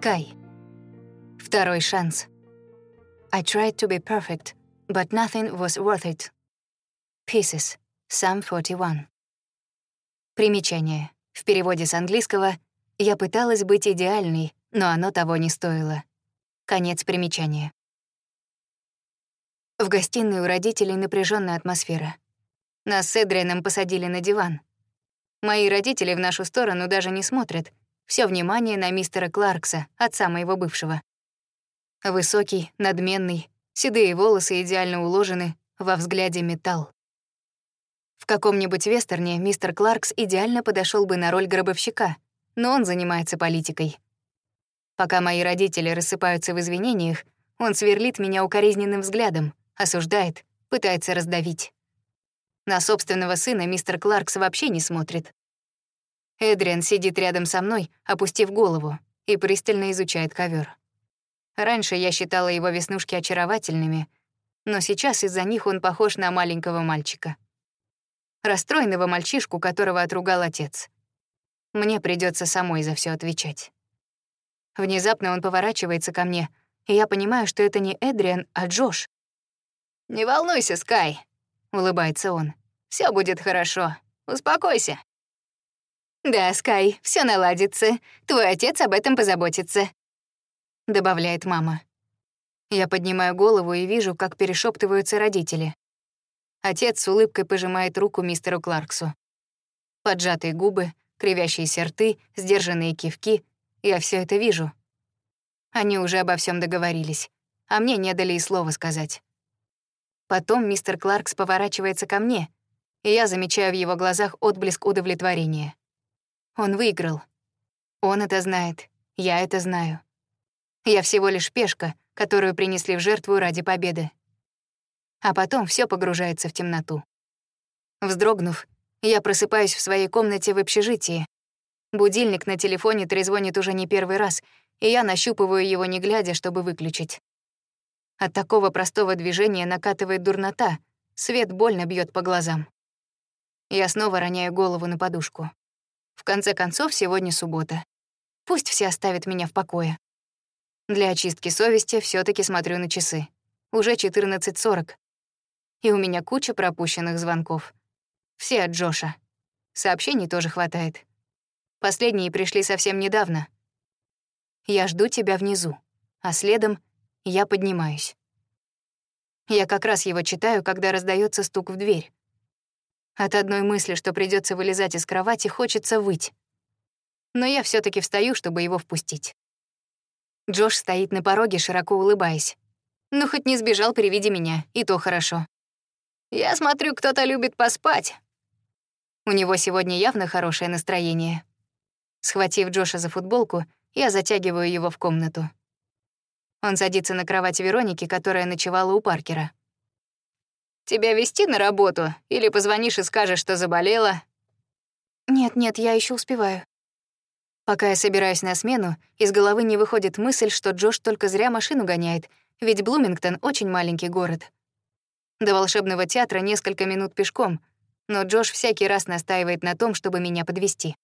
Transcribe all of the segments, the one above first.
Sky. Второй шанс. I tried to be perfect, but nothing was worth it. Pieces. Psalm 41. Примечание. В переводе с английского «Я пыталась быть идеальной, но оно того не стоило». Конец примечания. В гостиной у родителей напряженная атмосфера. Нас с Эдрианом посадили на диван. Мои родители в нашу сторону даже не смотрят. Все внимание на мистера Кларкса, отца моего бывшего. Высокий, надменный, седые волосы идеально уложены, во взгляде металл. В каком-нибудь вестерне мистер Кларкс идеально подошел бы на роль гробовщика, но он занимается политикой. Пока мои родители рассыпаются в извинениях, он сверлит меня укоризненным взглядом, осуждает, пытается раздавить. На собственного сына мистер Кларкс вообще не смотрит. Эдриан сидит рядом со мной, опустив голову, и пристально изучает ковер. Раньше я считала его веснушки очаровательными, но сейчас из-за них он похож на маленького мальчика расстроенного мальчишку, которого отругал отец. Мне придется самой за все отвечать. Внезапно он поворачивается ко мне, и я понимаю, что это не Эдриан, а Джош. «Не волнуйся, Скай», — улыбается он. Все будет хорошо. Успокойся». «Да, Скай, все наладится. Твой отец об этом позаботится», — добавляет мама. Я поднимаю голову и вижу, как перешептываются родители. Отец с улыбкой пожимает руку мистеру Кларксу. Поджатые губы, кривящиеся рты, сдержанные кивки. Я все это вижу. Они уже обо всем договорились, а мне не дали и слова сказать. Потом мистер Кларкс поворачивается ко мне, и я замечаю в его глазах отблеск удовлетворения. Он выиграл. Он это знает, я это знаю. Я всего лишь пешка, которую принесли в жертву ради победы а потом все погружается в темноту. Вздрогнув, я просыпаюсь в своей комнате в общежитии. Будильник на телефоне трезвонит уже не первый раз, и я нащупываю его не глядя, чтобы выключить. От такого простого движения накатывает дурнота, свет больно бьет по глазам. Я снова роняю голову на подушку. В конце концов, сегодня суббота. Пусть все оставят меня в покое. Для очистки совести все таки смотрю на часы. Уже 14.40. И у меня куча пропущенных звонков. Все от Джоша. Сообщений тоже хватает. Последние пришли совсем недавно. Я жду тебя внизу, а следом я поднимаюсь. Я как раз его читаю, когда раздается стук в дверь. От одной мысли, что придется вылезать из кровати, хочется выть. Но я все таки встаю, чтобы его впустить. Джош стоит на пороге, широко улыбаясь. Ну, хоть не сбежал при виде меня, и то хорошо. Я смотрю, кто-то любит поспать. У него сегодня явно хорошее настроение. Схватив Джоша за футболку, я затягиваю его в комнату. Он садится на кровать Вероники, которая ночевала у Паркера. «Тебя вести на работу? Или позвонишь и скажешь, что заболела?» «Нет-нет, я еще успеваю». Пока я собираюсь на смену, из головы не выходит мысль, что Джош только зря машину гоняет, ведь Блумингтон — очень маленький город. До волшебного театра несколько минут пешком, но Джош всякий раз настаивает на том, чтобы меня подвести.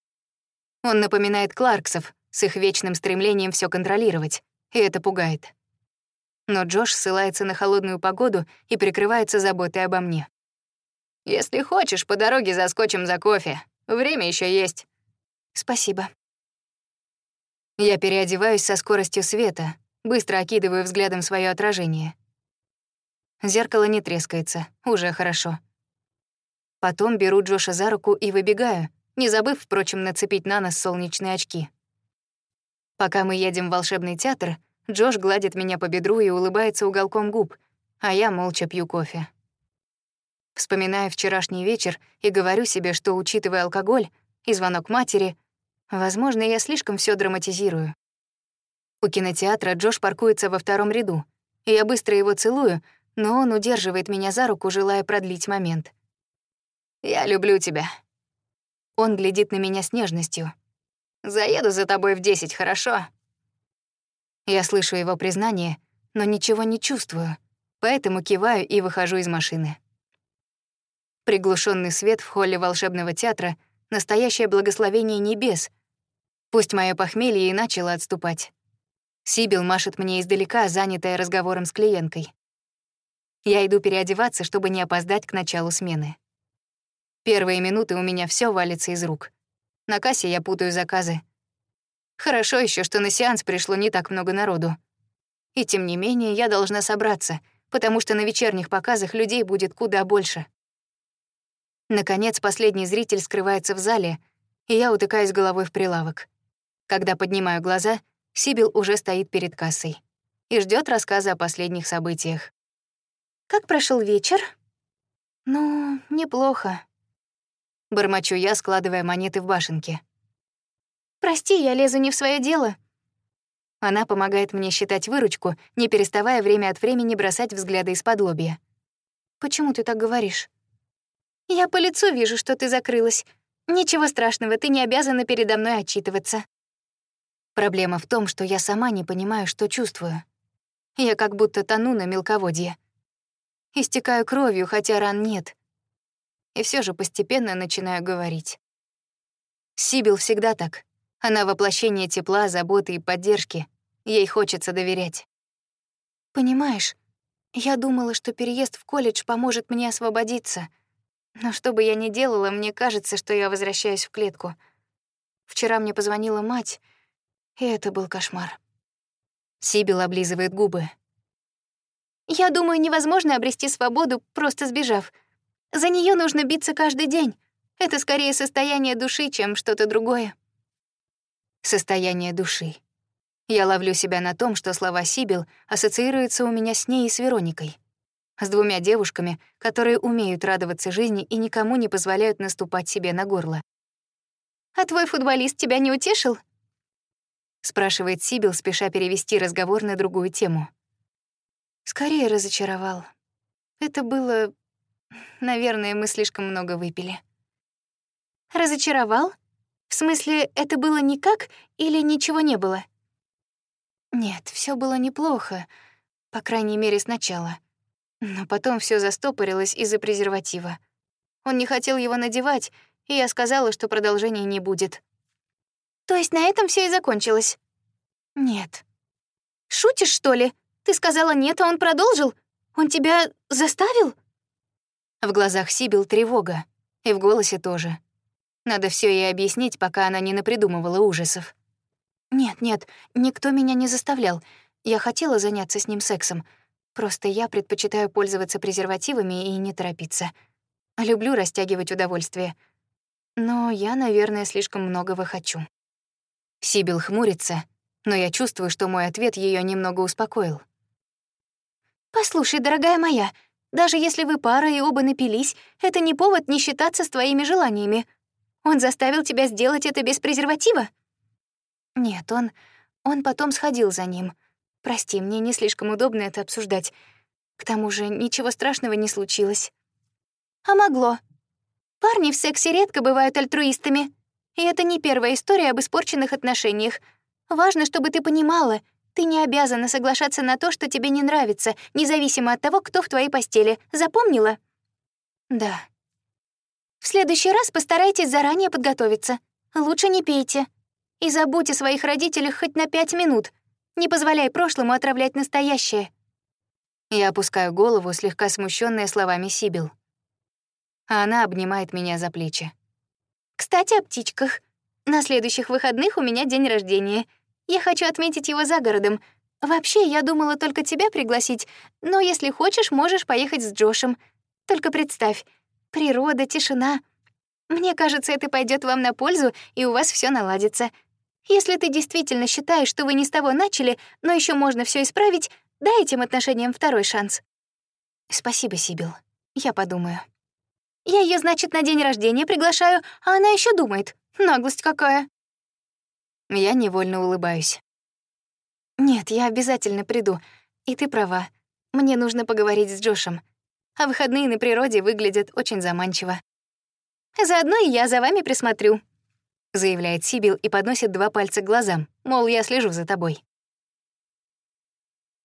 Он напоминает Кларксов с их вечным стремлением все контролировать, и это пугает. Но Джош ссылается на холодную погоду и прикрывается заботой обо мне. «Если хочешь, по дороге заскочим за кофе. Время еще есть». «Спасибо». Я переодеваюсь со скоростью света, быстро окидываю взглядом свое отражение — Зеркало не трескается, уже хорошо. Потом беру Джоша за руку и выбегаю, не забыв, впрочем, нацепить на нос солнечные очки. Пока мы едем в волшебный театр, Джош гладит меня по бедру и улыбается уголком губ, а я молча пью кофе. Вспоминаю вчерашний вечер и говорю себе, что, учитывая алкоголь и звонок матери, возможно, я слишком все драматизирую. У кинотеатра Джош паркуется во втором ряду, и я быстро его целую, но он удерживает меня за руку, желая продлить момент. «Я люблю тебя». Он глядит на меня с нежностью. «Заеду за тобой в десять, хорошо?» Я слышу его признание, но ничего не чувствую, поэтому киваю и выхожу из машины. Приглушенный свет в холле волшебного театра — настоящее благословение небес. Пусть мое похмелье и начало отступать, Сибил машет мне издалека, занятая разговором с клиенткой. Я иду переодеваться, чтобы не опоздать к началу смены. Первые минуты у меня все валится из рук. На кассе я путаю заказы. Хорошо еще, что на сеанс пришло не так много народу. И тем не менее я должна собраться, потому что на вечерних показах людей будет куда больше. Наконец, последний зритель скрывается в зале, и я утыкаюсь головой в прилавок. Когда поднимаю глаза, Сибил уже стоит перед кассой и ждет рассказа о последних событиях. «Как прошел вечер?» «Ну, неплохо», — бормочу я, складывая монеты в башенке. «Прости, я лезу не в свое дело». Она помогает мне считать выручку, не переставая время от времени бросать взгляды из-под лобья. «Почему ты так говоришь?» «Я по лицу вижу, что ты закрылась. Ничего страшного, ты не обязана передо мной отчитываться». Проблема в том, что я сама не понимаю, что чувствую. Я как будто тону на мелководье. Истекаю кровью, хотя ран нет. И все же постепенно начинаю говорить. Сибил всегда так. Она воплощение тепла, заботы и поддержки. Ей хочется доверять. Понимаешь, я думала, что переезд в колледж поможет мне освободиться. Но что бы я ни делала, мне кажется, что я возвращаюсь в клетку. Вчера мне позвонила мать — и это был кошмар. Сибил облизывает губы. «Я думаю, невозможно обрести свободу, просто сбежав. За нее нужно биться каждый день. Это скорее состояние души, чем что-то другое». Состояние души. Я ловлю себя на том, что слова Сибил ассоциируются у меня с ней и с Вероникой. С двумя девушками, которые умеют радоваться жизни и никому не позволяют наступать себе на горло. «А твой футболист тебя не утешил?» спрашивает Сибил, спеша перевести разговор на другую тему. Скорее разочаровал. Это было... Наверное, мы слишком много выпили. Разочаровал? В смысле, это было никак или ничего не было? Нет, все было неплохо, по крайней мере, сначала. Но потом все застопорилось из-за презерватива. Он не хотел его надевать, и я сказала, что продолжения не будет. То есть на этом все и закончилось? Нет. Шутишь, что ли? Ты сказала нет, а он продолжил? Он тебя заставил? В глазах Сибил тревога, и в голосе тоже. Надо все ей объяснить, пока она не напридумывала ужасов. Нет, нет, никто меня не заставлял. Я хотела заняться с ним сексом. Просто я предпочитаю пользоваться презервативами и не торопиться. Люблю растягивать удовольствие. Но я, наверное, слишком многого хочу. Сибил хмурится, но я чувствую, что мой ответ ее немного успокоил. «Послушай, дорогая моя, даже если вы пара и оба напились, это не повод не считаться с твоими желаниями. Он заставил тебя сделать это без презерватива?» «Нет, он... он потом сходил за ним. Прости, мне не слишком удобно это обсуждать. К тому же ничего страшного не случилось». «А могло. Парни в сексе редко бывают альтруистами. И это не первая история об испорченных отношениях. Важно, чтобы ты понимала, ты не обязана соглашаться на то, что тебе не нравится, независимо от того, кто в твоей постели. Запомнила? Да. В следующий раз постарайтесь заранее подготовиться. Лучше не пейте. И забудь о своих родителях хоть на пять минут. Не позволяй прошлому отравлять настоящее. Я опускаю голову, слегка смущенная словами Сибил. А она обнимает меня за плечи. Кстати, о птичках. На следующих выходных у меня день рождения. Я хочу отметить его за городом. Вообще, я думала только тебя пригласить, но если хочешь, можешь поехать с Джошем. Только представь, природа, тишина. Мне кажется, это пойдет вам на пользу, и у вас все наладится. Если ты действительно считаешь, что вы не с того начали, но еще можно все исправить, дай этим отношениям второй шанс. Спасибо, Сибил. Я подумаю. Я ее, значит, на день рождения приглашаю, а она еще думает. Наглость какая. Я невольно улыбаюсь. Нет, я обязательно приду. И ты права. Мне нужно поговорить с Джошем. А выходные на природе выглядят очень заманчиво. Заодно и я за вами присмотрю, заявляет Сибил и подносит два пальца к глазам, мол, я слежу за тобой.